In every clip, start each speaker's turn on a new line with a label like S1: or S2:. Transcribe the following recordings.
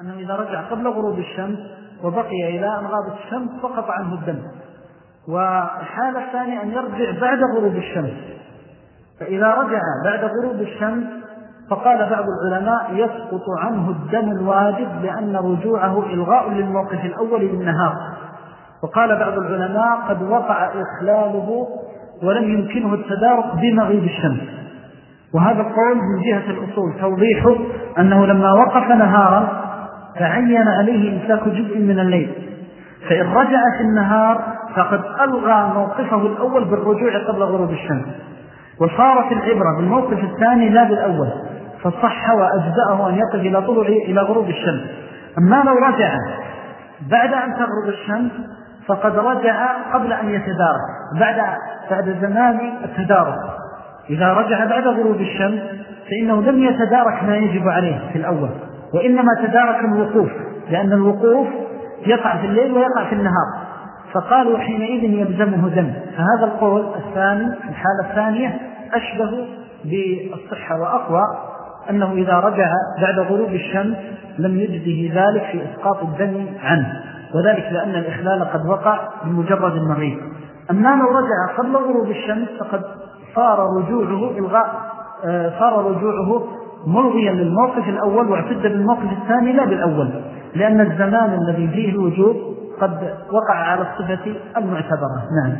S1: أنه إذا رجع قبل غروب الشمس وبقي إلى أن غابت الشمس سقط عنه الدم. والحالة الثانية أن يرجع بعد غروب الشمس. فإذا رجع بعد غروب الشمس فقال بعض العلماء يسقط عنه الدم الواجب لأن رجوعه إلغاء للموقف الأول للنهار. وقال بعض العلماء قد وقع إخلاله ولم يمكنه التدارك بمغيب الشمس. وهذا القول من جهة الأصول توضيحه أنه لما وقف نهارا تعين عليه إمساك جزء من الليل. فإن رجع في النهار فقد ألغى موقفه الأول بالرجوع قبل غروب الشمس. وصارت العبرة بالموقف الثاني لا بالأول فصح وأجزأه أن يقف إلى طلوع إلى غروب الشمس. أما لو رجع بعد أن تغرب الشمس فقد رجع قبل أن يتدارك بعد, بعد زمان التدارك. إذا رجع بعد غروب الشمس فإنه لم يتدارك ما يجب عليه في الأول. وإنما تدارك الوقوف لأن الوقوف يقع في الليل ويقع في النهار. فقالوا حينئذ يلزمه دم فهذا القول الثاني الحالة الثانية أشبه بالصحة وأقوى أنه إذا رجع بعد غروب الشمس لم يجده ذلك في إسقاط الدم عنه. وذلك لأن الإخلال قد وقع بمجرد المغيب أما لو رجع قبل غروب الشمس فقد صار رجوعه إلغاء آه، صار رجوعه ملغيا للموقف الأول واعتد بالموقف الثاني لا بالأول لأن الزمان الذي فيه الوجوب قد وقع على الصفة المعتبرة. نعم.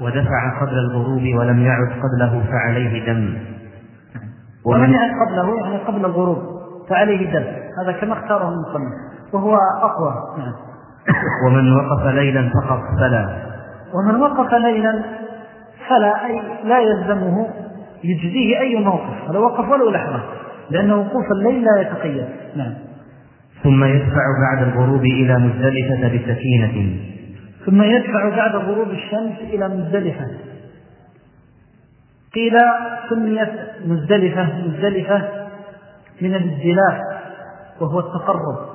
S2: ودفع قبل الغروب ولم يعد قبله فعليه دم.
S1: ولم يعد قبله يعني قبل الغروب فعليه دم. هذا كما اختاره المصنف وهو أقوى. نعم.
S2: ومن وقف ليلا فقط فلا.
S1: ومن وقف ليلا فلا أي لا يلزمه يجزيه أي موقف ولو وقف ولو لحظة. لأن وقوف الليل لا يتقيد. نعم.
S2: ثم يدفع بعد الغروب إلى مزدلفة بسكينة.
S1: ثم يدفع بعد غروب الشمس إلى مزدلفة. قيل سميت مزدلفة مزدلفة من الازدلاف وهو التقرب.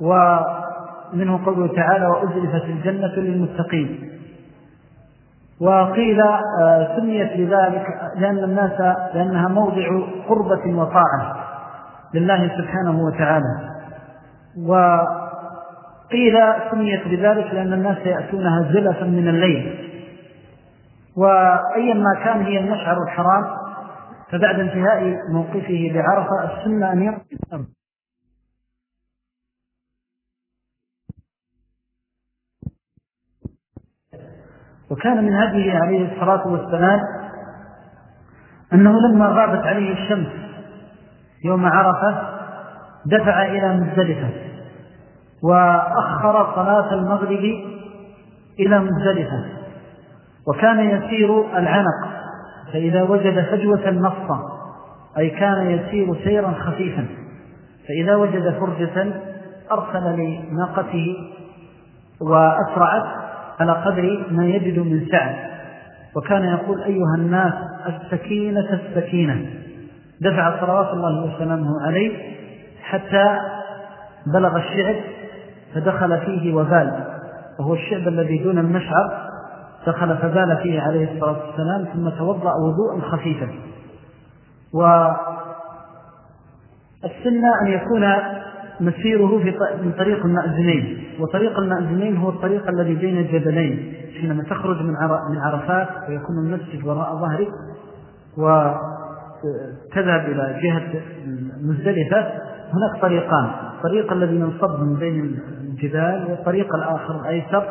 S1: ومنه قوله تعالى وأزلفت الجنة للمتقين. وقيل آه، سميت لذلك لأن الناس لأنها موضع قربة وطاعة لله سبحانه وتعالى. وقيل سميت لذلك لأن الناس يأتونها زلفا من الليل. وأيما كان هي المشعر الحرام فبعد انتهاء موقفه بعرفة السنة أن يرقى وكان من هذه عليه الصلاة والسلام أنه لما غابت عليه الشمس يوم عرفة دفع إلى مزدلفة وأخر صلاة المغرب إلى مزدلفة وكان يسير العنق فإذا وجد فجوة نصة أي كان يسير سيرا خفيفا فإذا وجد فرجة أرسل لناقته وأسرعت على قدر ما يجد من سعة وكان يقول أيها الناس السكينة السكينة. دفع صلوات الله وسلامه عليه حتى بلغ الشعب فدخل فيه وبال. وهو الشعب الذي دون المشعر دخل فبال فيه عليه الصلاة والسلام ثم توضأ وضوءا خفيفا. والسنة أن يكون مسيره في من طريق المأذنين. وطريق المأذنين هو الطريق الذي بين الجبلين حينما تخرج من من عرفات ويكون المسجد وراء ظهرك وتذهب إلى جهة مزدلفة هناك طريقان. الطريق الذي ينصب من بين الجبال والطريق الآخر الأيسر.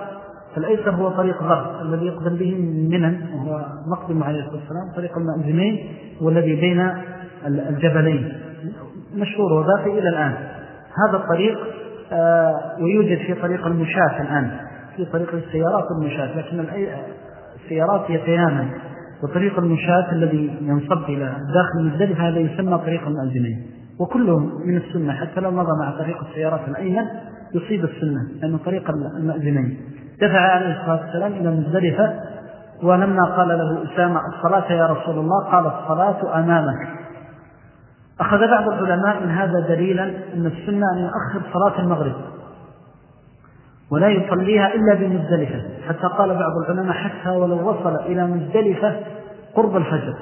S1: فالأيسر هو طريق ضرب الذي يقدم به من منن وهو مقدم عليه الصلاة والسلام طريق المأذنين والذي بين الجبلين. مشهور وباقي إلى الآن. هذا الطريق آه، ويوجد في طريق المشاة الآن في طريق السيارات والمشاة لكن السيارات هي قياما وطريق المشاة الذي ينصب إلى داخل المزدلف هذا يسمى طريق المؤذنين وكلهم من السنة حتى لو مضى مع طريق السيارات الأيمن يصيب السنة لأنه طريق المؤذنين دفع عليه الصلاة والسلام إلى مزدلفة ولما قال له أسامة الصلاة يا رسول الله قال الصلاة أمامك. أخذ بعض العلماء من هذا دليلا أن السنة أن يؤخر صلاة المغرب ولا يصليها إلا بمزدلفة. حتى قال بعض العلماء حتى ولو وصل إلى مزدلفة قرب الفجر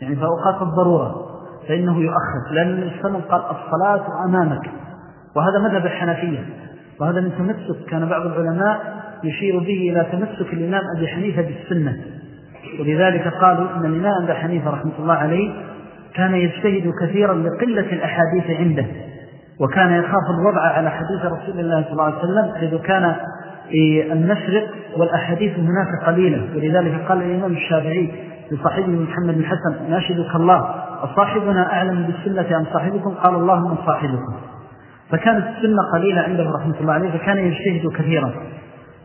S1: يعني فأوقات الضرورة فإنه يؤخر. لأن السنة قال الصلاة أمامك وهذا مذهب الحنفية وهذا من تمسك. كان بعض العلماء يشير به إلى تمسك الإمام أبي حنيفة بالسنة ولذلك قالوا أن الإمام أبي حنيفة رحمة الله عليه كان يجتهد كثيرا لقلة الأحاديث عنده وكان يخاف الوضع على حديث رسول الله صلى الله عليه وسلم حيث كان المشرق والأحاديث هناك قليلة. ولذلك قال الإمام الشافعي لصاحبه محمد بن حسن ناشدك الله أصاحبنا أعلم بالسنة أم صاحبكم؟ قال الله من صاحبكم. فكانت السنة قليلة عنده رحمة الله عليه فكان يجتهد كثيرا.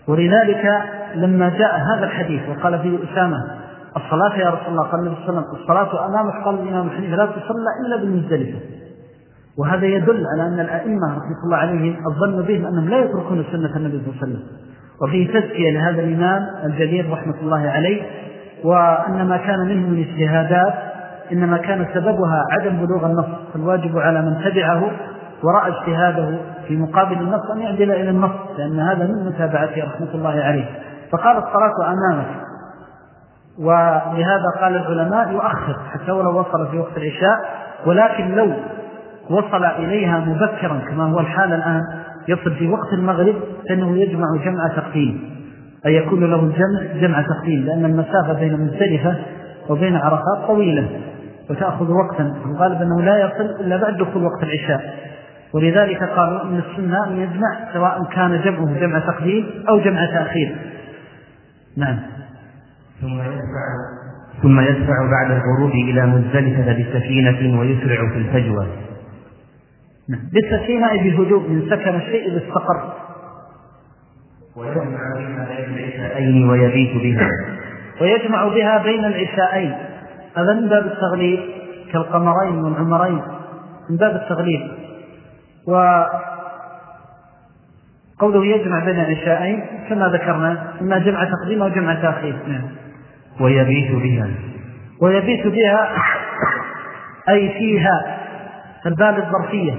S1: ولذلك لما جاء هذا الحديث وقال فيه أسامة الصلاة يا رسول الله قال النبي صلى الله عليه وسلم الصلاة أمامك قال الإمام الحنيف لا تصلى إلا بالمزدلفة. وهذا يدل على أن الأئمة رحمة الله عليهم الظن بهم أنهم لا يتركون سنة النبي صلى الله عليه وسلم. وفيه تزكية لهذا الإمام الجليل رحمة الله عليه وأن ما كان منه من اجتهادات إنما كان سببها عدم بلوغ النص. فالواجب على من تبعه ورأى اجتهاده في مقابل النص أن يعدل إلى النص لأن هذا من متابعته رحمة الله عليه. فقال الصلاة أمامك. ولهذا قال العلماء يؤخر حتى ولو وصل في وقت العشاء ولكن لو وصل إليها مبكرا كما هو الحال الآن يصل في وقت المغرب فإنه يجمع جمع تقديم. أي يكون له الجمع جمع تقديم لأن المسافة بين مزدلفة وبين عرفات طويلة وتأخذ وقتا. الغالب أنه لا يصل إلا بعد دخول وقت العشاء. ولذلك قالوا أن السنة أن يجمع سواء كان جمعه جمع تقديم أو جمع تأخير. نعم.
S2: ثم يدفع ثم يدفع بعد الغروب إلى مزدلفة بسفينة ويسرع في الفجوة.
S1: نعم. بالسكينة أي بهدوء من سكن الشيء بالسقر.
S2: ويجمع بها بين العشاءين ويبيت بها.
S1: ويجمع بها بين العشاءين. هذا من باب التغليب كالقمرين والعمرين. من باب التغليب. وقوله يجمع بين العشاءين كما ذكرنا إما جمع تقديم أو جمع تأخير. نعم.
S2: ويبيت بها.
S1: ويبيت بها أي فيها البال الظرفية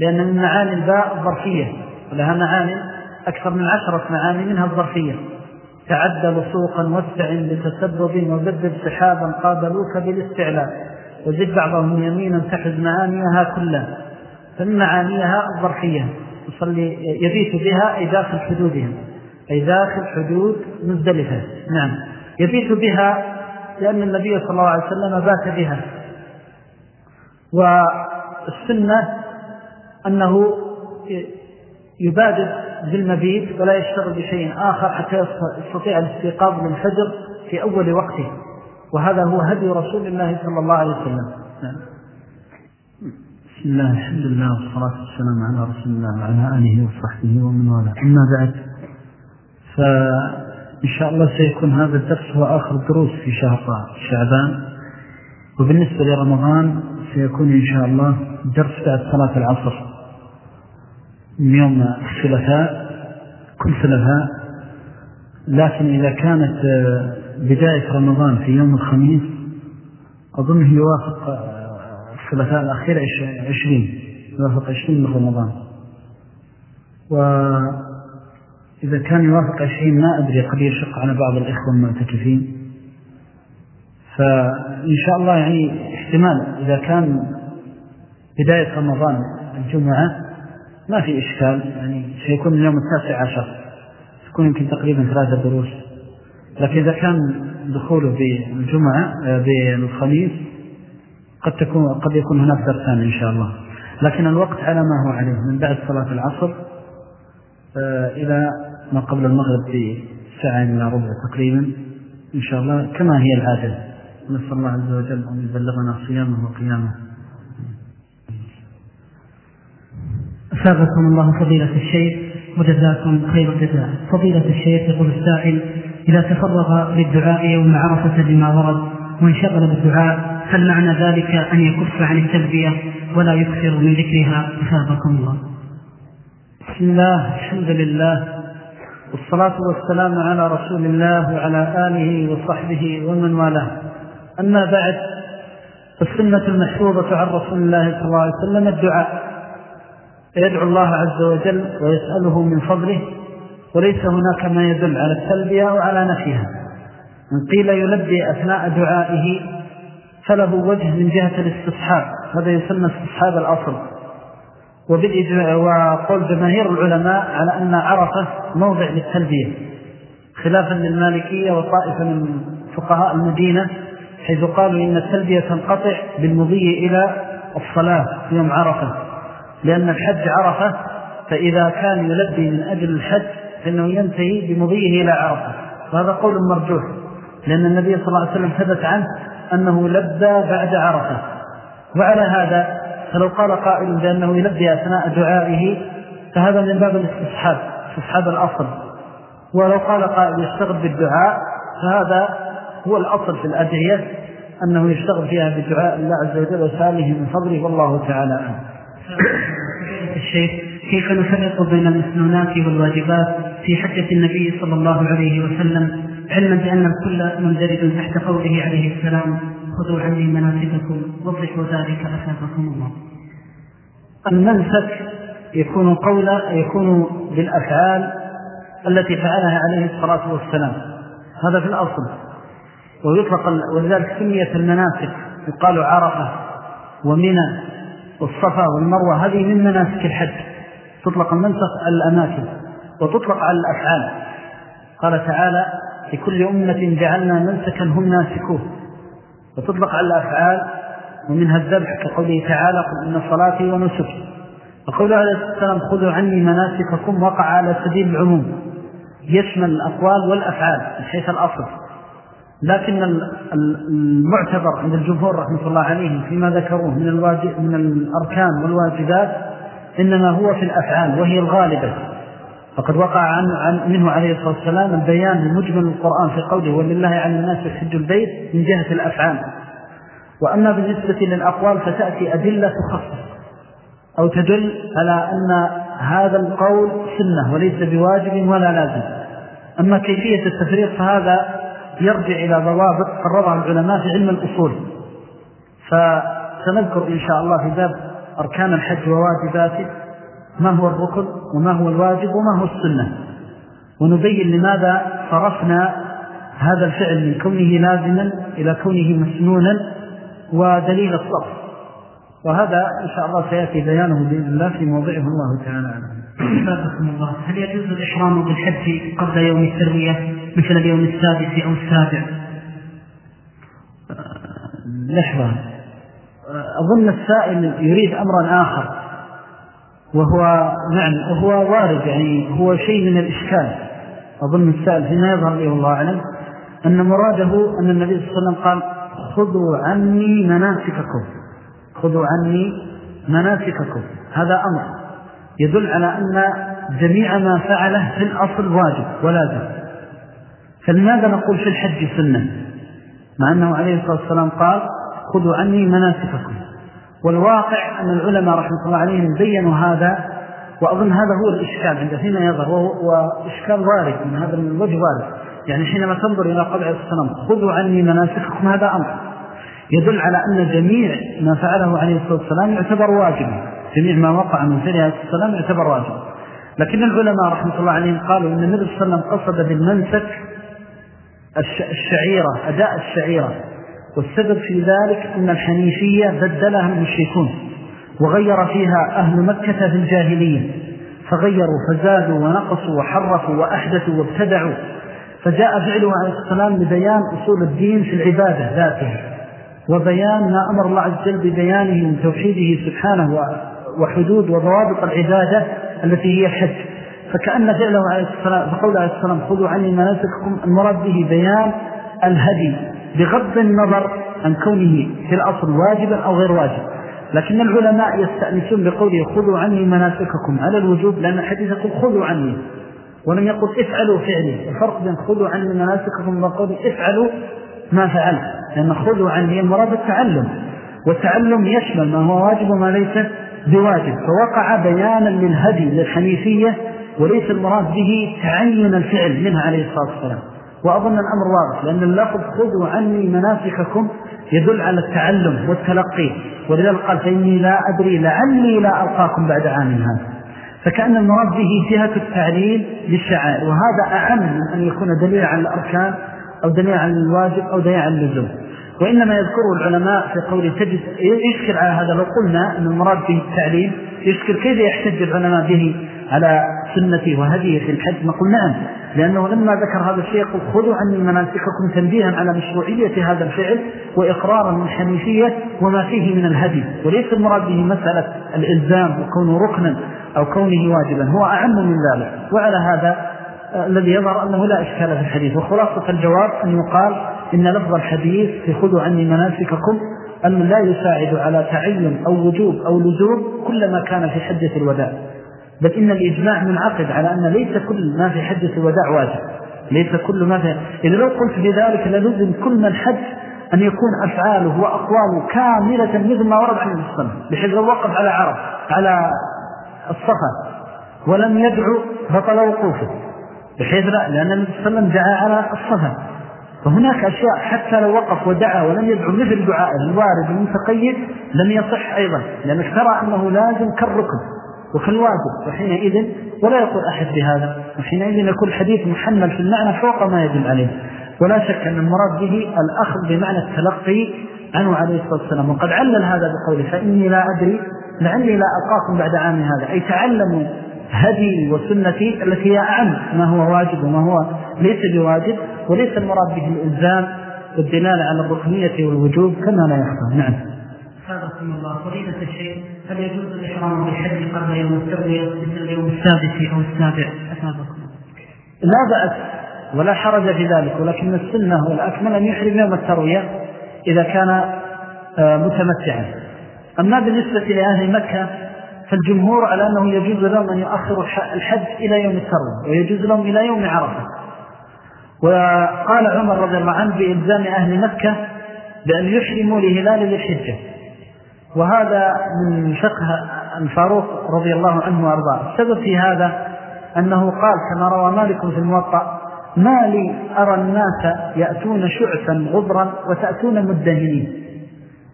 S1: لأن من معاني الباء الظرفية ولها معاني أكثر من عشرة معاني منها الظرفية. تعدل سوقا واستعن بتسبب وبدل سحابا قابلوك بالاستعلاء وزد بعضهم يمينا تحز معانيها كلها. فمن معانيها الظرفية يصلي يبيت بها أي داخل حدودها أي داخل حدود مزدلفة. نعم. يبيت بها لأن النبي صلى الله عليه وسلم بات بها. والسنة أنه يبادر بالمبيت ولا يشتغل بشيء آخر حتى يستطيع الاستيقاظ من الفجر في أول وقته. وهذا هو هدي رسول الله صلى الله عليه وسلم. نعم. بسم الله الحمد لله والصلاة والسلام على رسول الله وعلى آله وصحبه ومن والاه. أما بعد فإن شاء الله سيكون هذا الدرس هو آخر دروس في شهر شعبان. وبالنسبة لرمضان سيكون إن شاء الله درس بعد صلاة العصر. من يوم الثلاثاء كل ثلاثاء. لكن إذا كانت آه، بداية رمضان في يوم الخميس أظنه يوافق آه، الثلاثاء الأخير عشرين. يوافق عشرين من رمضان. وإذا كان يوافق عشرين ما أدري قد يشق على بعض الإخوة المعتكفين. فإن شاء الله يعني احتمال إذا كان بداية رمضان الجمعة ما في إشكال. يعني سيكون اليوم التاسع عشر تكون يمكن تقريبا ثلاثة دروس. لكن إذا كان دخوله بالجمعة آه، بالخميس قد تكون قد يكون هناك درسان إن شاء الله. لكن الوقت على ما هو عليه من بعد صلاة العصر آه، إلى ما قبل المغرب بساعة إلى ربع تقريبا إن شاء الله كما هي العادة. نسأل الله عز وجل أن يبلغنا صيامه وقيامه.
S3: أثابكم الله فضيلة الشيخ وجزاكم خير الجزاء. فضيلة الشيخ يقول السائل إذا تفرغ للدعاء يوم عرفة بما ورد وانشغل بالدعاء هل معنى ذلك أن يكف عن التلبية ولا يكثر من ذكرها؟ أثابكم الله.
S1: بسم الله الحمد لله. والصلاة والسلام على رسول الله وعلى آله وصحبه ومن والاه. أما بعد السنة المحفوظة عن رسول الله صلى الله عليه وسلم الدعاء. يدعو الله عز وجل ويسأله من فضله وليس هناك ما يدل على التلبية وعلى نفيها. من قيل يلبي أثناء دعائه فله وجه من جهة الاستصحاب. هذا يسمى استصحاب الأصل. وقول جماهير العلماء على أن عرفة موضع للتلبية خلافا للمالكية وطائفة من فقهاء المدينة حيث قالوا إن التلبية تنقطع بالمضي إلى الصلاة يوم عرفة. لأن الحج عرفة فإذا كان يلبي من أجل الحج فإنه ينتهي بمضيه إلى عرفة. وهذا قول مرجوح لأن النبي صلى الله عليه وسلم ثبت عنه أنه لبى بعد عرفة. وعلى هذا فلو قال قائل بأنه يلبي أثناء دعائه فهذا من باب الاستصحاب استصحاب الأصل. ولو قال قائل يشتغل بالدعاء فهذا هو الأصل في الأدعية أنه يشتغل فيها بدعاء الله عز وجل وسأله من فضله والله تعالى
S3: الشيخ كيف نفرق بين المسنونات والواجبات في حجة النبي صلى الله عليه وسلم علما بأن الكل مندرج تحت قوله عليه السلام؟ خذوا عني مناسككم وضحوا ذلك أسابكم الله.
S1: المنسك يكون قولا يكون بالأفعال التي فعلها عليه الصلاة والسلام. هذا في الأصل. ويطلق ولذلك سميت المناسك. يقال عرفة ومنى والصفا والمروة. هذه من مناسك الحج. تطلق المنسك على الأماكن وتطلق على الأفعال. قال تعالى لكل أمة جعلنا منسكا هم ناسكوه. وتطلق على الأفعال ومنها الذبح كقوله تعالى قل إن صلاتي ونسكي. وقوله عليه السلام خذوا عني مناسككم وقع على سبيل العموم. يشمل الأقوال والأفعال من حيث الأصل. لكن المعتبر عند الجمهور رحمة الله عليهم فيما ذكروه من, الواجب من الأركان والواجبات إنما هو في الأفعال وهي الغالبة. فقد وقع عن عن منه عليه الصلاة والسلام البيان لمجمل القرآن في قوله ولله على الناس يحج البيت من جهة الأفعال وأما بالنسبة للأقوال فتأتي أدلة تخصص أو تدل على أن هذا القول سنة وليس بواجب ولا لازم. أما كيفية التفريق فهذا يرجع إلى ضوابط قررها العلماء في علم الأصول. فسنذكر إن شاء الله في باب أركان الحج وواجباته. ما هو الركن وما هو الواجب وما هو السنة. ونبين لماذا صرفنا هذا الفعل من كونه لازما إلى كونه مسنونا ودليل الصرف. وهذا إن شاء الله سيأتي بيانه بإذن الله في موضعه الله تعالى عنه
S3: الله. هل يجوز الإحرام بالحج قبل يوم التروية مثل اليوم السادس أو السابع؟
S1: لحظة. أظن السائل يريد أمرا آخر. وهو نعم وهو وارد يعني هو شيء من الإشكال. أظن السائل فيما يظهر لي الله أعلم أن مراده أن النبي صلى الله عليه وسلم قال خذوا عني مناسككم. خذوا عني مناسككم. هذا أمر يدل على أن جميع ما فعله في الأصل واجب ولازم فلماذا نقول في الحج سنة؟ مع أنه عليه الصلاة والسلام قال خذوا عني مناسككم. والواقع أن العلماء رحمة الله عليهم بيّنوا هذا وأظن هذا هو الإشكال عند فيما يظهر وإشكال وارد من هذا الوجه وارد. يعني حينما تنظر إلى قبع السلام خذوا عني مناسككم هذا أمر. يدل على أن جميع ما فعله عليه الصلاة والسلام يعتبر واجبا جميع ما وقع من فعله عليه الصلاة والسلام يعتبر واجبا لكن العلماء رحمة الله عليهم قالوا أن النبي صلى الله عليه وسلم قصد بالمنسك الشعيرة أداء الشعيرة. والسبب في ذلك أن الحنيفية بدلها المشركون وغير فيها أهل مكة في الجاهلية فغيروا فزادوا ونقصوا وحرفوا وأحدثوا وابتدعوا فجاء فعله عليه السلام لبيان أصول الدين في العبادة ذاتها وبيان ما أمر الله عز وجل ببيانه من توحيده سبحانه وحدود وضوابط العبادة التي هي الحج. فكأن فعله عليه السلام فقول عليه السلام خذوا عني مناسككم المراد به بيان الهدي. بغض النظر عن كونه في الأصل واجبا أو غير واجب. لكن العلماء يستأنسون بقوله خذوا عني مناسككم. على الوجوب لأن يقول خذوا عني. ولم يقل افعلوا فعلي. الفرق بين خذوا عني مناسككم وقوله افعلوا ما فعلت. لأن خذوا عني المراد التعلم. والتعلم يشمل ما هو واجب وما ليس بواجب. فوقع بيانا للهدي للحنيفية وليس المراد به تعين الفعل منها عليه الصلاة والسلام. وأظن الأمر واضح لأن اللفظ خذوا عني مناسككم يدل على التعلم والتلقي. ولذلك قال فإني لا أدري لعلي لا ألقاكم بعد عام هذا. فكأن المراد به جهة التعليل للشعائر وهذا أعم من أن يكون دليل على الأركان أو دليل على الواجب أو دليل على اللزوم. وإنما يذكره العلماء في قول تجد يشكل على هذا لو قلنا أن المراد به التعليم يشكل كيف يحتج العلماء به على سنته وهديه في الحج؟ نقول نعم لأنه لما ذكر هذا الشيء يقول خذوا عني مناسككم تنبيها على مشروعية هذا الفعل وإقرارا من حنيفية وما فيه من الهدي. وليس المراد به مسألة الإلزام وكونه ركنا أو كونه واجبا. هو أعم من ذلك. وعلى هذا آه، الذي يظهر أنه لا إشكال في الحديث. وخلاصة الجواب أن يقال إن لفظ الحديث في خذوا عني مناسككم أن لا يساعد على تعين أو وجوب أو لزوم كل ما كان في حدة الوداع. بل إن الإجماع منعقد على أن ليس كل ما في حدة الوداع واجب. ليس كل ما في إذا لو قلت بذلك لنزم كل من حج أن يكون أفعاله وأقواله كاملة مثل ما ورد عن السنة بحيث لو وقف على عرب على الصفا ولم يدعو بطل وقوفه بحيث لا لأن وسلم دعا على الصفا. فهناك أشياء حتى لو وقف ودعا ولم يدعو مثل دعائه الوارد المتقيد لم يصح أيضا لأنك ترى أنه لازم كالركن. وكالواجب وحينئذ ولا يقول أحد بهذا. وحينئذ يكون الحديث محمل في المعنى فوق ما يدل عليه. ولا شك أن المراد به الأخذ بمعنى التلقي عنه عليه الصلاة والسلام. وقد علل هذا بقوله فإني لا أدري لعلي لا ألقاكم بعد عام هذا. أي تعلموا هدي وسنتي التي هي أعم. ما هو واجب وما هو ليس بواجب وليس المراد به الإلزام والدلالة على الركنية والوجوب كما لا يخفى. نعم.
S3: حفظكم الله. فضيلة الشيخ هل يجوز الإحرام بالحج قبل يوم التروية مثل اليوم السادس أو السابع؟ أفادكم
S1: لا بأس ولا حرج في ذلك ولكن السنة والأكمل أن يحرم يوم التروية إذا كان آه، متمتعا. أما بالنسبة لأهل مكة فالجمهور على أنه يجوز لهم أن يؤخروا الحج إلى يوم التروية ويجوز لهم إلى يوم عرفة. وقال عمر رضي الله عنه بإلزام أهل مكة بأن يحرموا لهلال للحجة. وهذا من فقه الفاروق رضي الله عنه وأرضاه. السبب في هذا أنه قال كما روى مالك في الموطأ ما لي أرى الناس يأتون شعثا غبرا وتأتون مدهنين.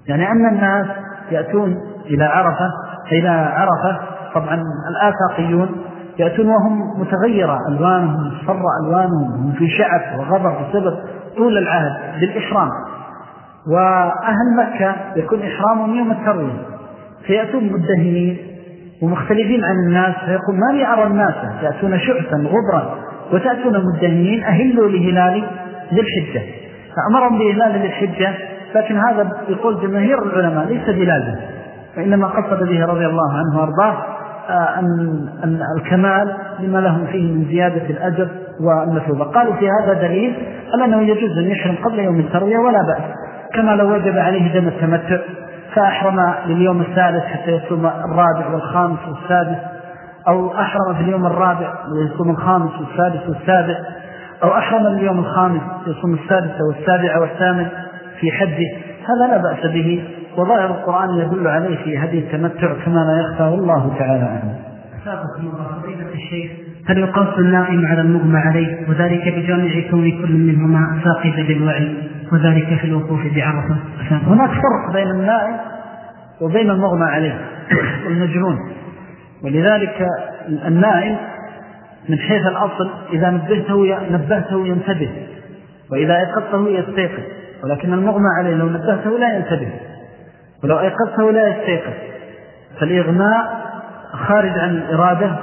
S1: يعني أن الناس يأتون إلى عرفة إلى عرفة طبعا الآفاقيون يأتون وهم متغيرة ألوانهم مصفر ألوانهم هم في شعف وغضب بسبب طول العهد بالإحرام وأهل مكة يكون إحرامهم يوم التروية فيأتون مدهنين ومختلفين عن الناس فيقول ما لي أرى الناس؟ يأتون شعثا غبرا. وتأتون مدهنين أهلوا لهلال ذي الحجة. فأمرهم بإهلال للحجة لكن هذا يقول جماهير العلماء ليس بلازم. وإنما قصد به رضي الله عنه وأرضاه آه، أن, أن الكمال لما لهم فيه من زيادة الأجر والمثوبة. قالوا في هذا دليل على أنه يجوز أن يحرم قبل يوم التروية ولا بأس. كما لو وجب عليه دم التمتع فأحرم لليوم الثالث حتى يصوم الرابع والخامس والسادس أو أحرم في اليوم الرابع ويصوم الخامس والسادس والسابع أو أحرم لليوم الخامس يصوم السادس والسابع والثامن في حجه هذا لا بأس به وظاهر القرآن يدل عليه في هذه التمتع كما لا يخفى والله تعالى أعلم
S3: أسابقكم الله. الشيخ هل يقاس النائم على المغمى عليه وذلك بجامع كون كل منهما فاقد للوعي وذلك في الوقوف بعرفة؟
S1: هناك فرق بين النائم وبين المغمى عليه والمجنون. ولذلك النائم من حيث الأصل إذا نبهته, نبهته ينتبه وإذا أيقظته يستيقظ. ولكن المغمى عليه لو نبهته لا ينتبه. ولو أيقظته لا يستيقظ. فالإغماء خارج عن الإرادة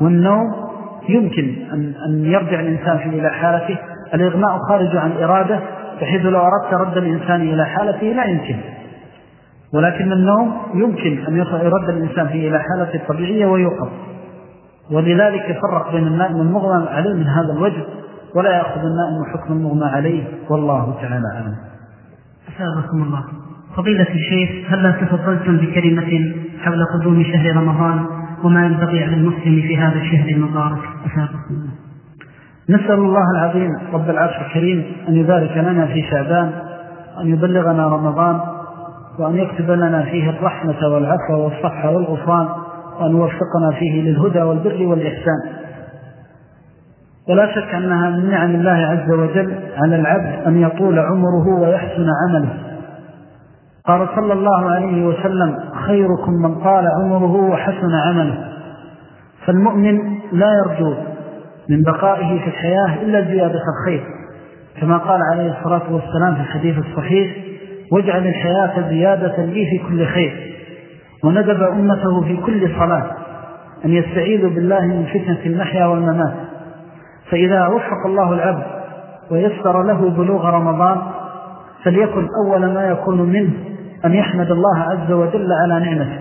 S1: والنوم يمكن أن, أن يرجع الإنسان فيه إلى حالته. الإغماء خارج عن إرادة بحيث لو أردت رد الإنسان إلى حالته لا يمكن. ولكن النوم يمكن أن يرد الإنسان فيه إلى حالته الطبيعية ويوقف ولذلك يفرق بين النائم والمغمى عليه من هذا الوجه ولا يأخذ النائم حكم المغمى عليه. والله تعالى أعلم.
S3: أسابكم الله. فضيلة الشيخ هل تفضلتم بكلمة حول قدوم شهر رمضان؟ وما ينبغي على المسلم في هذا الشهر المبارك. أسابقكم الله
S1: نسأل الله العظيم رب العرش الكريم أن يبارك لنا في شعبان أن يبلغنا رمضان وأن يكتب لنا فيه الرحمة والعفو والصحة والغفران وأن يوفقنا فيه للهدى والبر والإحسان. ولا شك أنها من نعم الله عز وجل على العبد أن يطول عمره ويحسن عمله. قال صلى الله عليه وسلم خيركم من طال عمره وحسن عمله. فالمؤمن لا يرجو من بقائه في الحياة إلا زيادة الخير كما قال عليه الصلاة والسلام في الحديث الصحيح واجعل الحياة زيادة لي في كل خير. وندب أمته في كل صلاة أن يستعيذوا بالله من فتنة المحيا والممات. فإذا وفق الله العبد ويسر له بلوغ رمضان فليكن أول ما يكون منه أن يحمد الله عز وجل على نعمته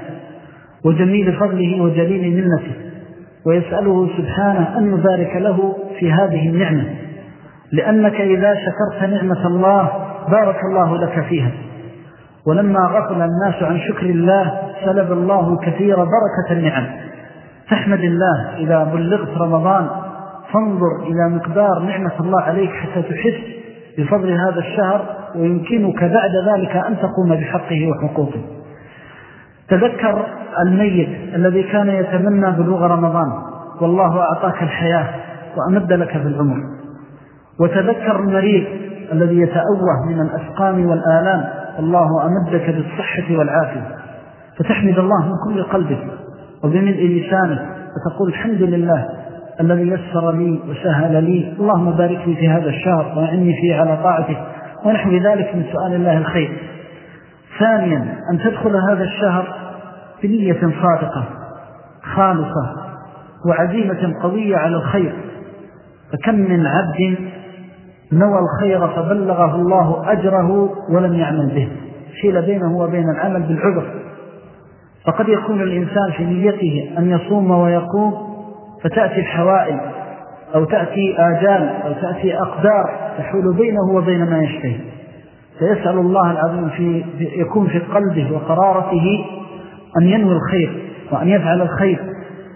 S1: وجميل فضله وجليل منته ويسأله سبحانه أن يبارك له في هذه النعمة لأنك إذا شكرت نعمة الله بارك الله لك فيها. ولما غفل الناس عن شكر الله سلب الله كثير بركة النعم. فاحمد الله إذا بلغت رمضان فانظر إلى مقدار نعمة الله عليك حتى تحس بفضل هذا الشهر ويمكنك بعد ذلك أن تقوم بحقه وحقوقه. تذكر الميت الذي كان يتمنى بلوغ رمضان. والله أعطاك الحياة وأمد لك في العمر وتذكر المريض الذي يتأوه من الأسقام والآلام. والله أمدك بالصحة والعافية. فتحمد الله من كل قلبك وبملء لسانك وتقول الحمد لله الذي يسر لي وسهل لي. اللهم بارك لي في هذا الشهر وعني فيه على طاعته. ونحن بذلك من سؤال الله الخير. ثانيا أن تدخل هذا الشهر بنية صادقة خالصة وعزيمة قوية على الخير. فكم من عبد نوى الخير فبلغه الله أجره ولم يعمل به. شيل بينه وبين العمل بالعذر. فقد يكون الإنسان في نيته أن يصوم ويقوم فتأتي الحوائل أو تأتي آجال أو تأتي أقدار. تحول بينه وبين ما يشتهي. فيسأل الله العظيم في يكون في قلبه وقرارته أن ينوي الخير وأن يفعل الخير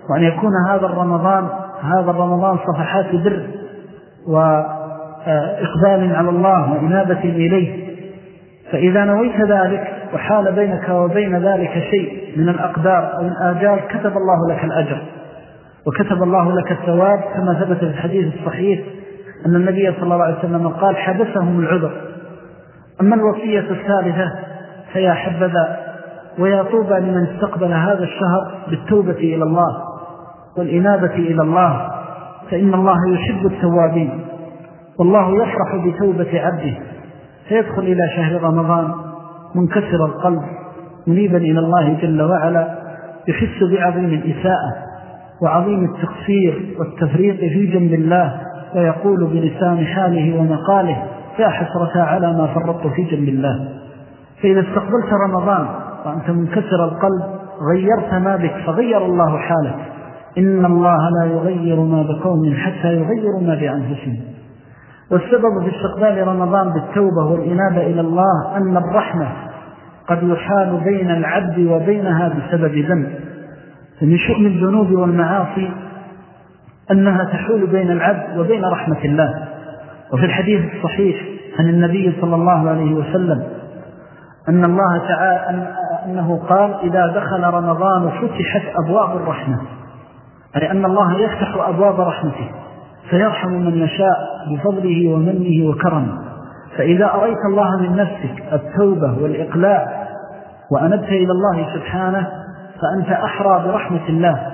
S1: وأن يكون هذا الرمضان هذا الرمضان صفحات بر وإقبال على الله وإنابة إليه. فإذا نويت ذلك وحال بينك وبين ذلك شيء من الأقدار أو الآجال كتب الله لك الأجر. وكتب الله لك الثواب كما ثبت في الحديث الصحيح أن النبي صلى الله عليه وسلم قال حدثهم العذر. أما الوصية الثالثة فيا حبذا ويا طوبى لمن استقبل هذا الشهر بالتوبة إلى الله والإنابة إلى الله فإن الله يحب التوابين. والله يفرح بتوبة عبده. فيدخل إلى شهر رمضان منكسر القلب منيبا إلى الله جل وعلا يحس بعظيم الإساءة وعظيم التقصير والتفريط في جنب الله. ويقول بلسان حاله ومقاله يا حسرة على ما فرطت في جنب الله. فإذا استقبلت رمضان وأنت منكسر القلب غيرت ما بك فغير الله حالك. إن الله لا يغير ما بقوم حتى يغيروا ما بأنفسهم. والسبب في استقبال رمضان بالتوبة والإنابة إلى الله أن الرحمة قد يحال بين العبد وبينها بسبب ذنب. فمن شؤم الذنوب والمعاصي أنها تحول بين العبد وبين رحمة الله. وفي الحديث الصحيح عن النبي صلى الله عليه وسلم أن الله تعالى أنه قال إذا دخل رمضان فتحت أبواب الرحمة. أي أن الله يفتح أبواب رحمته فيرحم من يشاء بفضله ومنه وكرمه. فإذا أريت الله من نفسك التوبة والإقلاع وأنبت إلى الله سبحانه فأنت أحرى برحمة الله.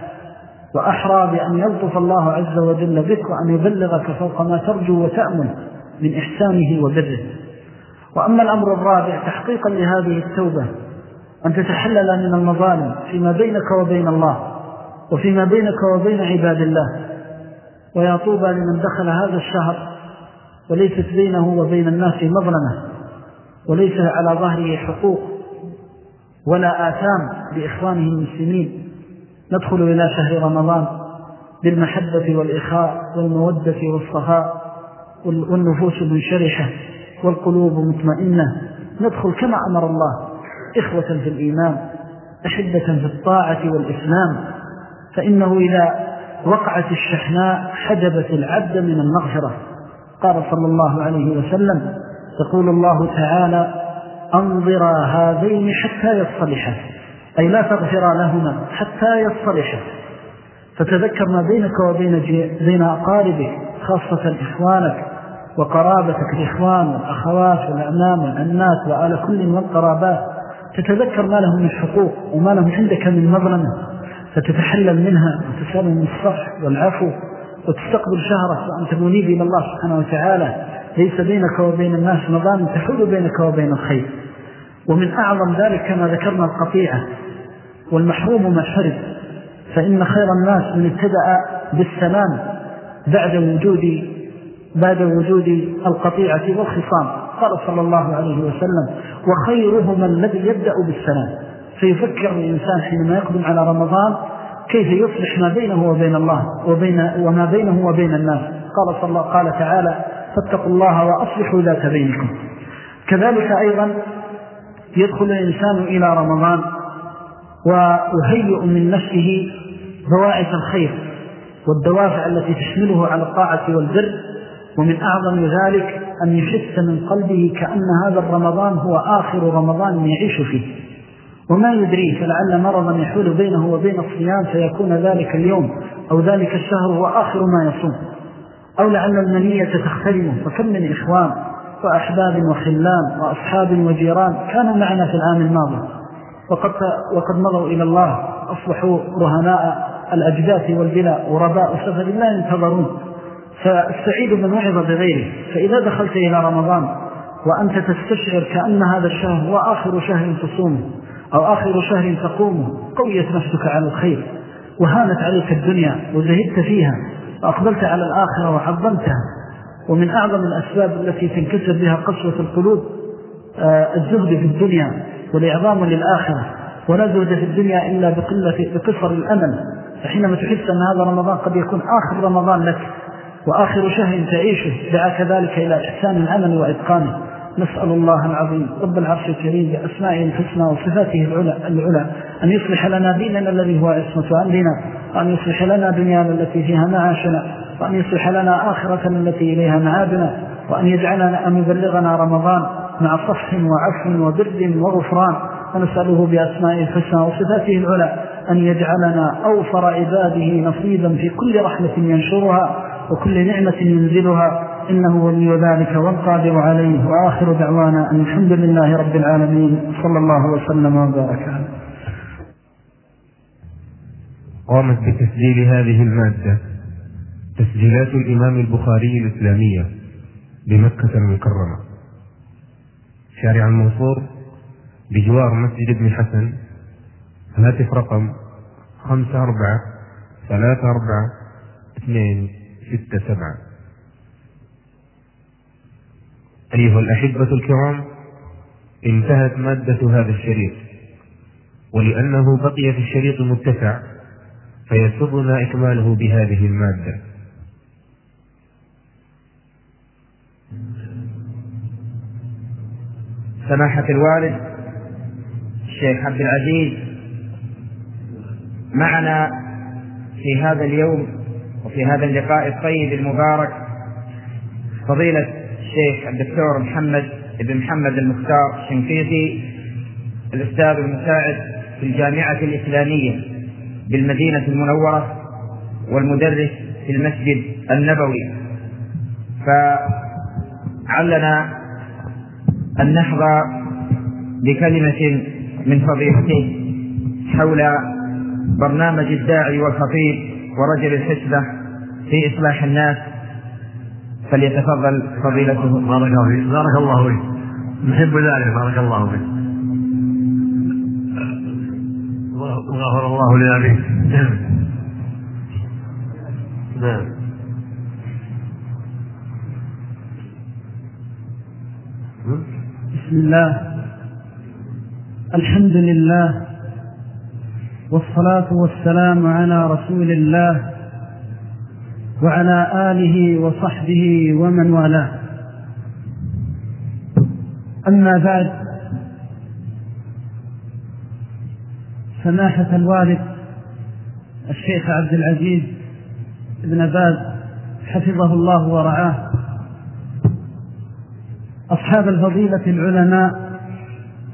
S1: وأحرى بأن يلطف الله عز وجل بك وأن يبلغك فوق ما ترجو وتأمل من إحسانه وبره. وأما الأمر الرابع تحقيقا لهذه التوبة أن تتحلل من المظالم فيما بينك وبين الله وفيما بينك وبين عباد الله. ويا طوبى لمن دخل هذا الشهر وليست بينه وبين الناس مظلمة وليس على ظهره حقوق ولا آثام لإخوانه المسلمين. ندخل إلى شهر رمضان بالمحبة والإخاء والمودة والصفاء والنفوس منشرحة والقلوب مطمئنة. ندخل كما أمر الله إخوة في الإيمان أحبة في الطاعة والإسلام. فإنه إذا وقعت الشحناء حجبت العبد من المغفرة. قال صلى الله عليه وسلم يقول الله تعالى أنظر هذين حتى يصلحا. أي لا تغفر لهما حتى يصلحا. فتذكر ما بينك وبين بين أقاربك خاصة إخوانك وقرابتك الإخوان والأخوات والأمام والأنات وعلى كل والقرابات تتذكر ما لهم من حقوق وما لهم عندك من مظلمة. فتتحلل منها وتسألهم الصح والعفو وتستقبل شهرك وأنت منيب إلى الله سبحانه وتعالى. ليس بينك وبين الناس مظالم تحول بينك وبين الخير. ومن أعظم ذلك كما ذكرنا القطيعة. والمحروم ما شرب. فإن خير الناس من ابتدأ بالسلام بعد وجود بعد وجود القطيعة والخصام. قال صلى الله عليه وسلم وخيرهما الذي يبدأ بالسلام. فيفكر الإنسان حينما يقدم على رمضان كيف يصلح ما بينه وبين الله وبين وما بينه وبين الناس؟ قال صلى الله قال تعالى فاتقوا الله وأصلحوا ذات بينكم. كذلك أيضا يدخل الإنسان إلى رمضان ويهيئ من نفسه بواعث الخير والدوافع التي تشمله على الطاعة والبر ومن أعظم ذلك أن يحس من قلبه كأن هذا الرمضان هو آخر رمضان يعيش فيه. وما يدريه فلعل مرضا يحول بينه وبين الصيام فيكون ذلك اليوم أو ذلك الشهر هو آخر ما يصوم. أو لعل المنية تختلمه فكم من إخوان وأحباب وخلان وأصحاب وجيران كانوا معنا في العام الماضي. وقد, وقد مضوا إلى الله أصبحوا رهناء الأجداث والبلاء ورباء سفر لا ينتظرون. فالسعيد من وعظ بغيره. فإذا دخلت إلى رمضان وأنت تستشعر كأن هذا الشهر هو آخر شهر تصومه أو آخر شهر تقومه قويت نفسك على الخير. وهانت عليك الدنيا وزهدت فيها وأقبلت على الآخرة وحظمتها ومن أعظم الأسباب التي تنكسر بها قسوة القلوب آه، الزهد في الدنيا. والإعظام للآخرة ولا زهد في الدنيا إلا بقلة بقصر الأمل. فحينما تحس أن هذا رمضان قد يكون آخر رمضان لك وآخر شهر تعيشه دعاك ذلك إلى إحسان العمل وإتقانه. نسأل الله العظيم رب العرش الكريم بأسمائه الحسنى وصفاته العلى, العلى أن يصلح لنا ديننا الذي هو عصمة أمرنا وأن يصلح لنا دنيانا التي فيها معاشنا وأن يصلح لنا آخرتنا التي إليها معادنا وأن يجعلنا أن يبلغنا رمضان. مع صفح وعفو وبر وغفران ونسأله بأسمائه الحسنى وصفاته العلى أن يجعلنا أوفر عباده نصيبا في كل رحمة ينشرها وكل نعمة ينزلها. إنه ولي ذلك والقادر عليه. وآخر دعوانا أن الحمد لله رب العالمين. صلى الله وسلم وبارك
S4: قامت بتسجيل هذه المادة تسجيلات الإمام البخاري الإسلامية بمكة المكرمة. شارع المنصور بجوار مسجد ابن حسن هاتف رقم خمسة أربعة ثلاثة أربعة اثنين ستة سبعة. أيها الأحبة الكرام انتهت مادة هذا الشريط. ولأنه بقي في الشريط متسع فيسرنا إكماله بهذه المادة.
S5: سماحة الوالد الشيخ عبد العزيز معنا في هذا اليوم وفي هذا اللقاء الطيب المبارك فضيلة الشيخ الدكتور محمد بن محمد المختار شنقيطي الأستاذ المساعد في الجامعة الإسلامية بالمدينة المنورة والمدرس في المسجد النبوي. فعلنا أن نحظى بكلمة من فضيلته حول برنامج الداعي والخطيب ورجل الحسبة في إصلاح الناس. فليتفضل فضيلته.
S6: بارك الله فيك. بارك الله فيك. نحب ذلك. بارك الله فيك. غفر الله لأبيك نعم.
S1: بسم الله. الحمد لله. والصلاة والسلام على رسول الله وعلى آله وصحبه ومن والاه. أما بعد. سماحة الوالد الشيخ عبد العزيز بن باز حفظه الله ورعاه. أصحاب الفضيلة العلماء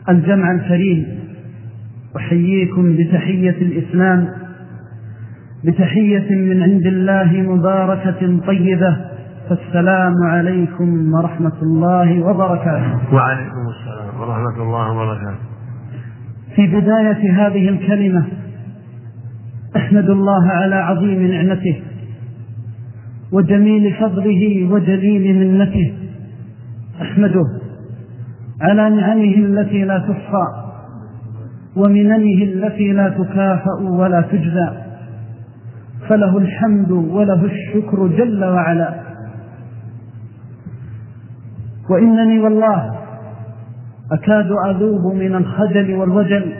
S1: الجمع الكريم أحييكم بتحية الإسلام بتحية من عند الله مباركة طيبة فالسلام عليكم ورحمة الله وبركاته.
S6: وعليكم السلام ورحمة الله وبركاته.
S1: في بداية هذه الكلمة أحمد الله على عظيم نعمته وجميل فضله وجليل منته أحمده على نعمه التي لا تحصى ومننه التي لا تكافأ ولا تجزى فله الحمد وله الشكر جل وعلا. وإنني والله أكاد أذوب من الخجل والوجل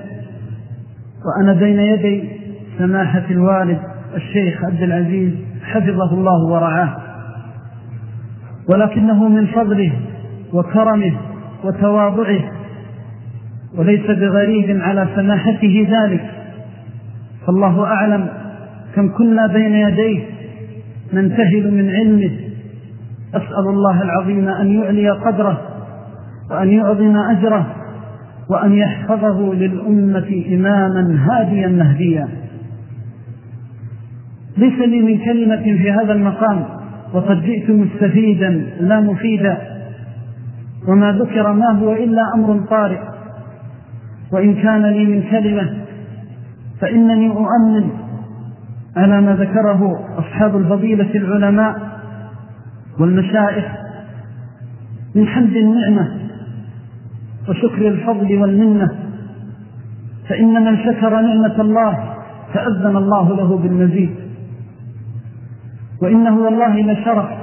S1: وأنا بين يدي سماحة الوالد الشيخ عبد العزيز حفظه الله ورعاه. ولكنه من فضله وكرمه وتواضعه وليس بغريب على سماحته ذلك. فالله أعلم كم كنا بين يديه ننتهل من علمه. أسأل الله العظيم أن يعلي قدره وأن يعظم أجره وأن يحفظه للأمة إماما هاديا مهديا. ليس لي من كلمة في هذا المقام وقد جئت مستفيدا لا مفيدا. وما ذكر ما هو إلا أمر طارئ. وإن كان لي من كلمة فإنني أؤمن على ما ذكره أصحاب الفضيلة العلماء والمشائخ من حمد النعمة وشكر الفضل والمنة. فإن من شكر نعمة الله تأذن الله له بالمزيد. وإنه والله لشرف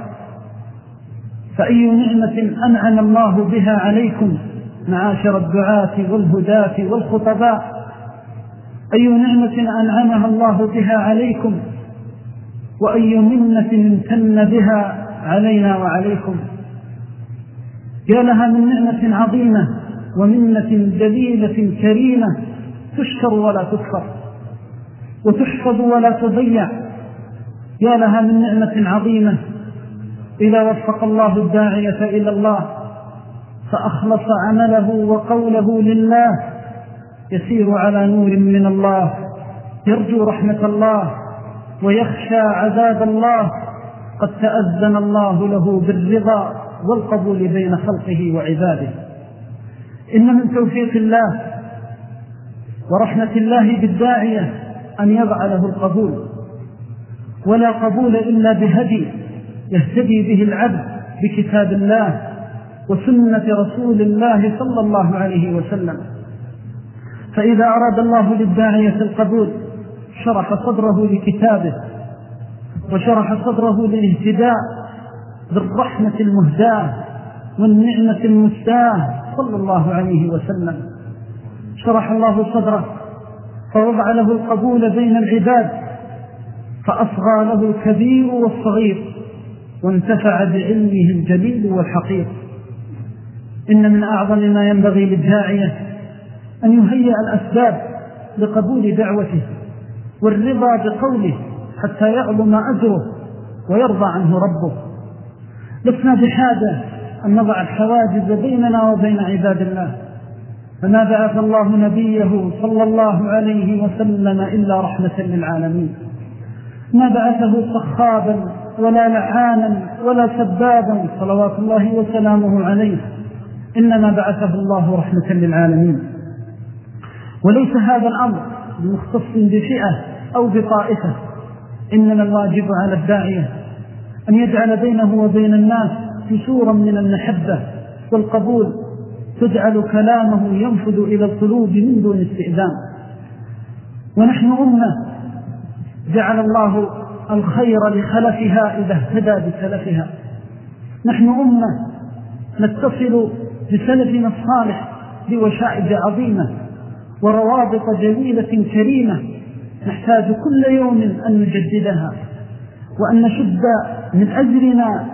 S1: فأي نعمة أنعم الله بها عليكم؟ معاشر الدعاة والهداة والخطباء. أي نعمة أنعمها الله بها عليكم؟ وأي منة امتن بها علينا وعليكم؟ يا لها من نعمة عظيمة ومنة جليلة كريمة تشكر ولا تكفر وتحفظ ولا تضيع. يا لها من نعمة عظيمة إذا وفق الله الداعية إلى الله فأخلص عمله وقوله لله يسير على نور من الله يرجو رحمة الله ويخشى عذاب الله قد تأذن الله له بالرضا والقبول بين خلقه وعباده. إن من توفيق الله ورحمة الله بالداعية أن يضع له القبول ولا قبول إلا بهدي يهتدي به العبد بكتاب الله وسنة رسول الله صلى الله عليه وسلم. فإذا أراد الله للداعية القبول شرح صدره لكتابه وشرح صدره للاهتداء بالرحمة المهداة والنعمة المستاة صلى الله عليه وسلم. شرح الله صدره فوضع له القبول بين العباد فأصغى له الكبير والصغير. وانتفع بعلمه الجليل والحقيق إن من أعظم ما ينبغي للداعية أن يهيئ الأسباب لقبول دعوته والرضا بقوله حتى يعظم أجره ويرضى عنه ربه. لسنا بحاجة أن نضع الحواجز بيننا وبين عباد الله. فما بعث الله نبيه صلى الله عليه وسلم إلا رحمة للعالمين. ما بعثه صخابا ولا لعانا ولا سبابا صلوات الله وسلامه عليه. إنما بعثه الله رحمة للعالمين. وليس هذا الأمر مختص بفئة أو بطائفة. إنما الواجب على الداعية أن يجعل بينه وبين الناس كسورا من المحبة والقبول. تجعل كلامه ينفذ إلى القلوب من دون استئذان. ونحن أمة جعل الله الخير لخلفها إذا اهتدى بسلفها. نحن أمة نتصل بسلفنا الصالح بوشائج عظيمة وروابط جميلة كريمة نحتاج كل يوم أن نجددها وأن نشد من أجرنا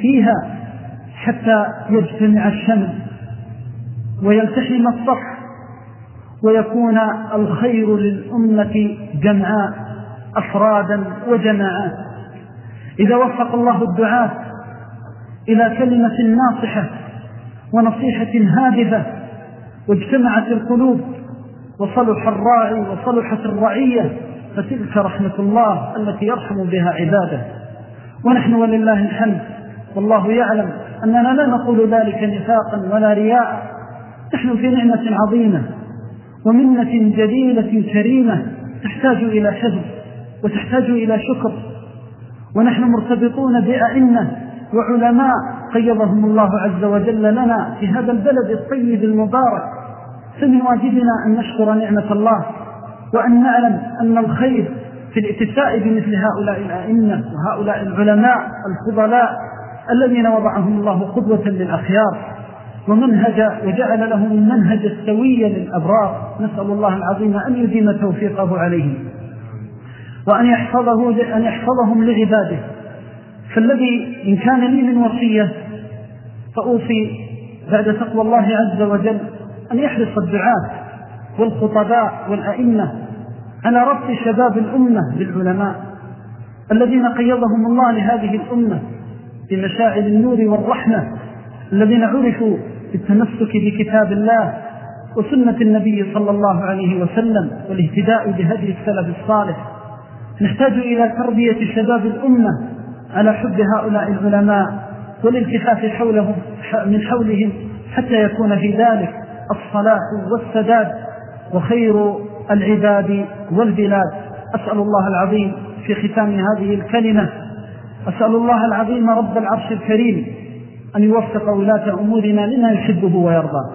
S1: فيها حتى يجتمع الشمس ويلتحم الصف ويكون الخير للأمة جمعاء. أفرادا وجماعات. إذا وفق الله الدعاة إلى كلمة ناصحة ونصيحة هادفة واجتمعت القلوب وصلح الراعي وصلحت الرعية فتلك رحمة الله التي يرحم بها عباده. ونحن ولله الحمد والله يعلم أننا لا نقول ذلك نفاقا ولا رياء. نحن في نعمة عظيمة ومنة جليلة كريمة تحتاج إلى حفظ. وتحتاج إلى شكر. ونحن مرتبطون بأئمة وعلماء قيضهم الله عز وجل لنا في هذا البلد الطيب المبارك. فمن واجبنا أن نشكر نعمة الله وأن نعلم أن الخير في الاتساء بمثل هؤلاء الأئمة وهؤلاء العلماء الفضلاء الذين وضعهم الله قدوة للأخيار. ومنهج وجعل لهم المنهج السوي للأبرار. نسأل الله العظيم أن يديم توفيقه عليهم. وأن يحفظه أن يحفظهم لعباده. فالذي إن كان لي من وصية فأوصي بعد تقوى الله عز وجل أن يحرص الدعاة والخطباء والأئمة على ربط شباب الأمة بالعلماء الذين قيضهم الله لهذه الأمة بمشاعر النور والرحمة الذين عرفوا بالتمسك بكتاب الله وسنة النبي صلى الله عليه وسلم والاهتداء بهدي السلف الصالح. نحتاج إلى تربية شباب الأمة على حب هؤلاء العلماء والالتفاف حولهم من حولهم حتى يكون في ذلك الصلاح والسداد وخير العباد والبلاد. أسأل الله العظيم في ختام هذه الكلمة أسأل الله العظيم رب العرش الكريم أن يوفق ولاة أمورنا لما يحبه ويرضى.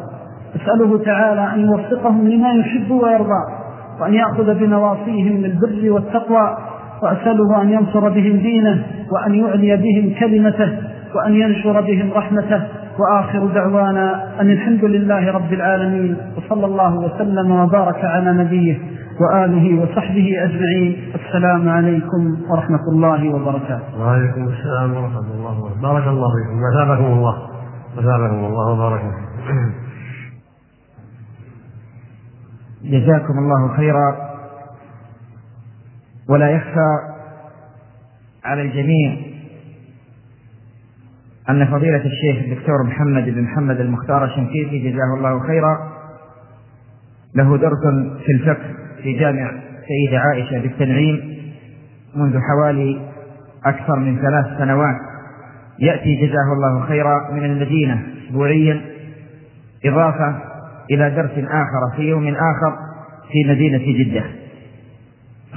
S1: أسأله تعالى أن يوفقهم لما يحب ويرضى. وأن يأخذ بنواصيهم للبر والتقوى وأسأله أن ينصر بهم دينه وأن يعلي بهم كلمته وأن ينشر بهم رحمته. وآخر دعوانا أن الحمد لله رب العالمين وصلى الله وسلم وبارك على نبيه وآله وصحبه أجمعين. السلام عليكم ورحمة الله وبركاته.
S6: وعليكم السلام ورحمة الله وبركاته. بارك الله فيكم. مثابكم الله. مثابكم الله وبارك
S5: جزاكم الله خيرا. ولا يخفى على الجميع أن فضيلة الشيخ الدكتور محمد بن محمد المختار الشنكيتي جزاه الله خيرا. له درس في الفقه في جامع سيدة عائشة بالتنعيم منذ حوالي أكثر من ثلاث سنوات. يأتي جزاه الله خيرا من المدينة أسبوعيا. إضافة إلى درس آخر في يوم آخر في مدينة جدة.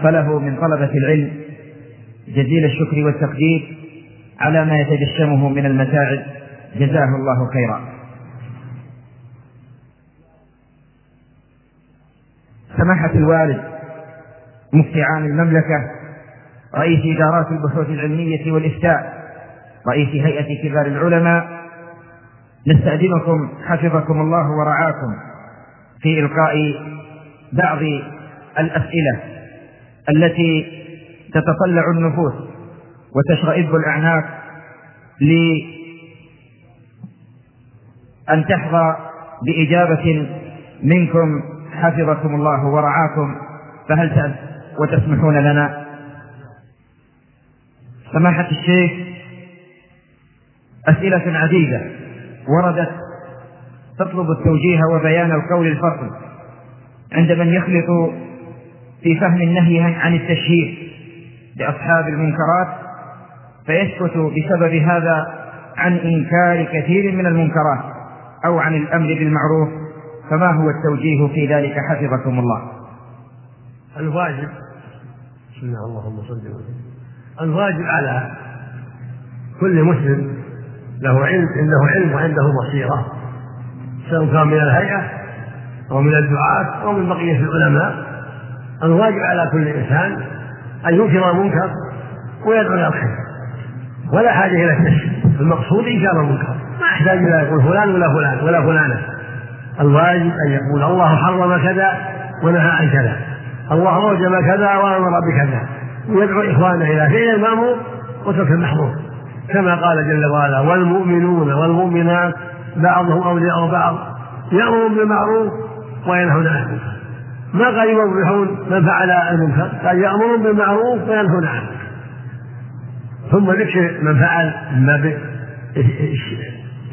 S5: فله من طلبة العلم جزيل الشكر والتقدير على ما يتجشمه من المتاعب. جزاه الله خيرا. سماحة الوالد مفتي عام المملكة رئيس إدارات البحوث العلمية والإفتاء رئيس هيئة كبار العلماء نستأذنكم حفظكم الله ورعاكم في إلقاء بعض الأسئلة التي تتطلع النفوس وتشرئب الأعناق لأن تحظى بإجابة منكم حفظكم الله ورعاكم. فهل وتسمحون لنا؟ سماحة الشيخ أسئلة عديدة وردت تطلب التوجيه وبيان القول الفصل عند من يخلط في فهم النهي عن التشهير لأصحاب المنكرات فيسكت بسبب هذا عن إنكار كثير من المنكرات أو عن الأمر بالمعروف فما هو التوجيه في ذلك؟ حفظكم الله.
S6: الواجب بسم الله اللهم صل وسلم. الواجب على كل مسلم له علم عنده علم وعنده بصيرة سواء كان من الهيئة أو من الدعاة أو من بقية العلماء. الواجب على كل إنسان أن ينكر المنكر ويدعو إلى الخير. ولا حاجة إلى التشهير المقصود إنكار المنكر. ما يحتاج إلى يقول فلان ولا فلان ولا فلانة. الواجب أن يقول الله حرم كذا ونهى عن كذا. الله أوجب كذا وأمر بكذا. ويدعو إخوانه إلى فعل المأمور وترك المحظور. كما قال جل وعلا والمؤمنون والمؤمنات بعضهم أولياء بعض يأمرون بالمعروف وينهون عن المنكر. ما قال يوضحون من فعل المنكر؟ قال يأمرون بالمعروف وينهون عنه ثم ذكر من فعل من باب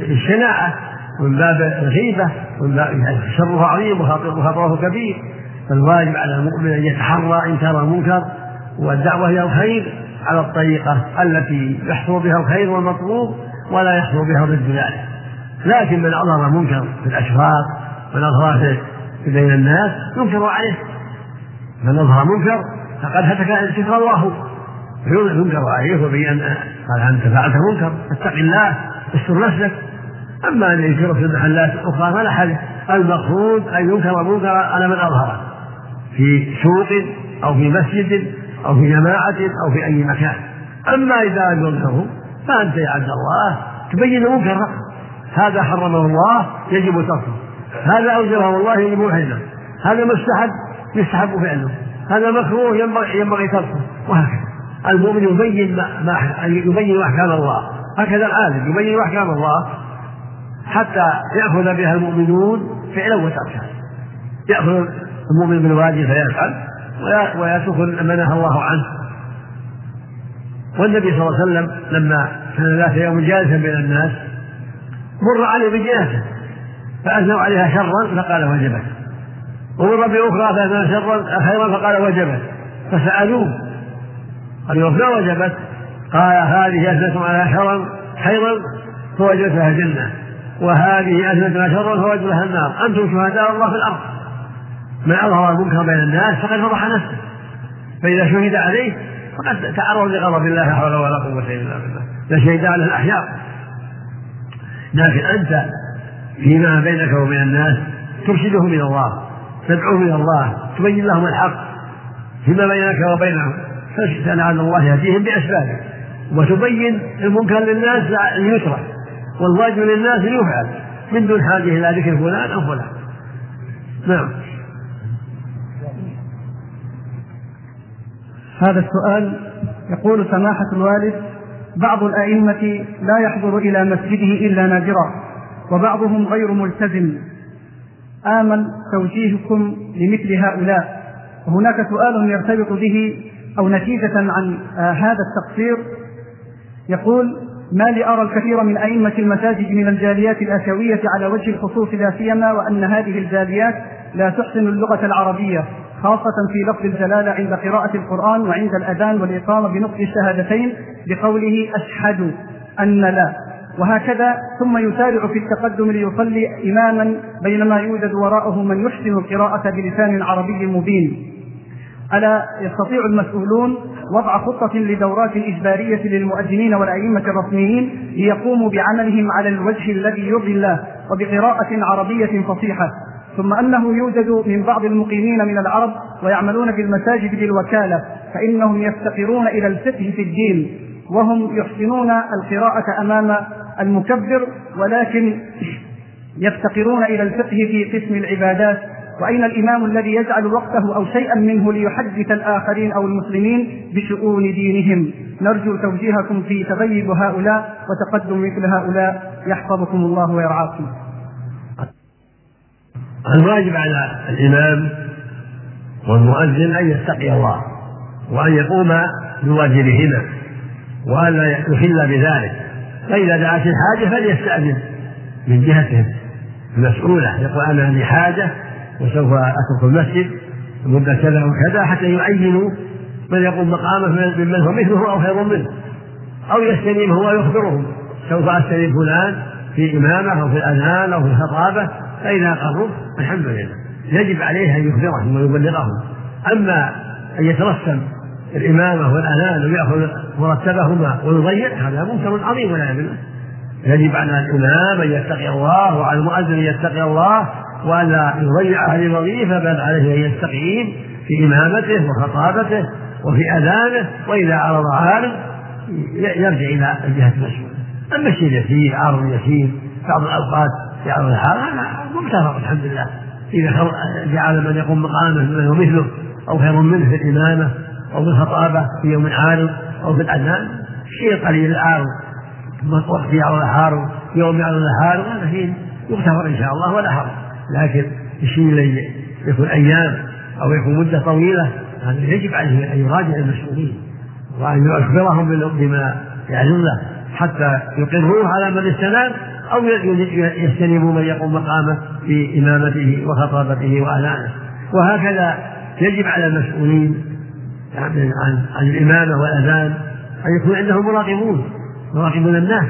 S6: الشناعة ومن باب الغيبة ومن باب يعني شره عظيم وخطره كبير. فالواجب على المؤمن أن يتحرى إنكار المنكر والدعوة إلى الخير. على الطريقة التي يحصل بها الخير والمطلوب ولا يحصل بها ضد ذلك. لكن من أظهر منكر في الأشواق من أظهر بين الناس ينكر عليه. من أظهر منكر فقد هتك الله. ينكر عليه وبين قال أنت فعلت منكر فاتق الله استر نفسك. أما أن ينكره في المحلات الأخرى فلا حل المقصود أن ينكر المنكر على من أظهره. في سوق أو في مسجد أو في جماعة أو في أي مكان. أما إذا ينكره فأنت يا عبد الله تبين المنكر هذا حرمه الله يجب تركه. هذا أوجبه الله يجب حله هذا مستحب يستحب فعله. هذا مكروه ينبغي ينبغي تركه. وهكذا. المؤمن يبين ما يبين احكام الله. هكذا العالم يبين احكام الله. حتى يأخذ بها المؤمنون فعلا وتركا يأخذ المؤمن بالواجب فيفعل. ويترك ما نهى الله عنه. والنبي صلى الله عليه وسلم لما كان ذات يوم جالسا بين الناس مر عليه بجنازة فأثنوا عليها شرا فقال وجبت ومر بأخرى فأثنى شرا خيرا فقال وجبت فسألوه قالوا ما وجبت قال هذه أثنتم على شرا خيرا فوجدتها الجنة. وهذه أثنتم شرا فوجدتها النار. أنتم شهداء الله في الأرض. من أظهر المنكر بين الناس فقد فضح نفسه. فإذا شهد عليه فقد تعرض لغضب الله لا حول ولا قوة إلا بالله. لشهد على الأحياء. لكن أنت فيما بينك وبين الناس ترشدهم إلى الله تدعوهم إلى الله تبين لهم الحق. فيما بينك وبينهم فلعل الله يهديهم بأسبابه. وتبين المنكر للناس ليترك. والواجب للناس ليفعل من دون حاجة إلى ذكر فلان أو فلان. نعم.
S7: هذا السؤال يقول سماحة الوالد بعض الأئمة لا يحضر إلى مسجده إلا نادرا وبعضهم غير ملتزم. آمل توجيهكم لمثل هؤلاء. وهناك سؤال يرتبط به أو نتيجة عن آه، هذا التقصير. يقول ما لي أرى الكثير من أئمة المساجد من الجاليات الآسيوية على وجه الخصوص لا سيما وأن هذه الجاليات لا تحسن اللغة العربية. خاصة في لفظ الجلالة عند قراءة القرآن وعند الأذان والإقامة بنطق الشهادتين بقوله أشهد أن لا. وهكذا ثم يسارع في التقدم ليصلي إماما بينما يوجد وراءه من يحسن القراءة بلسان عربي مبين. ألا يستطيع المسؤولون وضع خطة لدورات إجبارية للمؤذنين والأئمة الرسميين ليقوموا بعملهم على الوجه الذي يرضي الله وبقراءة عربية فصيحة. ثم أنه يوجد من بعض المقيمين من العرب ويعملون في المساجد بالوكالة فإنهم يفتقرون إلى الفقه في الدين وهم يحسنون القراءة أمام المكبر ولكن يفتقرون إلى الفقه في قسم العبادات. وأين الإمام الذي يجعل وقته أو شيئا منه ليحدث الآخرين أو المسلمين بشؤون دينهم؟ نرجو توجيهكم في تغيب هؤلاء وتقدم مثل هؤلاء. يحفظكم الله ويرعاكم.
S6: الواجب على الإمام والمؤذن أن يتقي الله وأن يقوم بواجبهما وأن لا يحل بذلك. فإذا دعت الحاجة فليستأذن من جهتهم المسؤولة. يقول أنا لي حاجة وسوف أترك المسجد مدة كذا وكذا حتى يعينوا من يقوم مقامه ممن هو مثله أو خير منه أو يستلم هو ويخبرهم سوف أستلم فلان في إمامة أو في الأذان أو في الخطابة فإذا قروا الحمد لله يجب عليه أن يخبرهم ويبلغهم أما أن يترسم الإمامة والأذان ويأخذ مرتبهما ويضيع هذا منكر عظيم والعياذ بالله يجب على الإمام أن يتقي الله وعلى المؤذن أن يتقي الله وألا يضيع هذه الوظيفة بل عليه أن يستقيم في إمامته وخطابته وفي أذانه وإذا عرض عارض يرجع إلى الجهة المسؤولة أما الشيء اليسير عارض يسير بعض الأوقات يعرض الحال هذا مبتغى الحمد لله. إذا جعل من يقوم مقامه من هو مثله أو خير منه في الإمامة أو في الخطابة في يوم عارض أو في الأذان شيء قليل العارض وقت يعرض العارض يوم يعرض العارض هذا شيء يغتفر إن شاء الله ولا حرج لكن الشيء الذي يكون أيام أو يكون مدة طويلة هذا يجب عليه أن يراجع المسؤولين وأن يخبرهم بما يعلم له حتى يقروه على من استناد أو يستلموا من يقوم مقامه في إمامته وخطابته وأذانه. وهكذا يجب على المسؤولين عن عن الإمامة والأذان أن يكون عندهم مراقبون يراقبون الناس.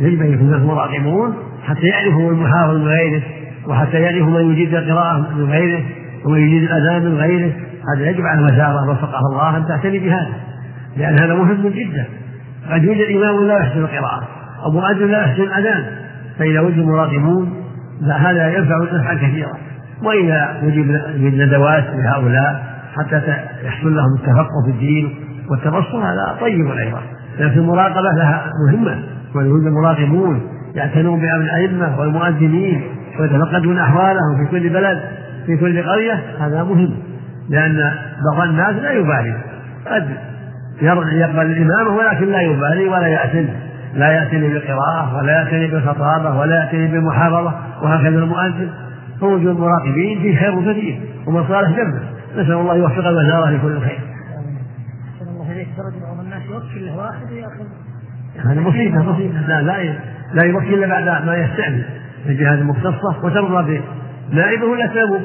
S6: يجب أن يكون الناس مراقبون حتى يعرفوا من من غيره وحتى يعرفوا من يجيد القراءة من غيره ومن يجيد الأذان من غيره. هذا يجب على الوزارة وفقها الله أن تعتني بهذا لأن هذا مهم جدا. قد يوجد إمام لا يحسن القراءة. أو مؤذن لا يحسن الأذان فإذا وجد مراقبون فهذا ينفع نفعا كثيرا وإذا وجد ندوات لهؤلاء حتى يحصل لهم التفقه في الدين والتبصر هذا طيب أيضا لكن المراقبة لها مهمة. ويوجد مراقبون يعتنون بأمر الأئمة والمؤذنين ويتفقدون أحوالهم في كل بلد في كل قرية هذا مهم. لأن بعض الناس لا يبالي. قد يقبل الإمامة ولكن لا يبالي ولا يأتن لا يأتني بالقراءة ولا يأتني بالخطابة ولا يأتني بالمحاضرة وهكذا المؤذن فوجود المراقبين فيه خير كثير ومصالح جنة نسأل الله يوفق الوزارة لكل خير. هذا مصيبة مصيبة لا لا لا يوكل إلا بعد ما يستعمل الجهات المختصة وترضى بنائبه ولا تنوب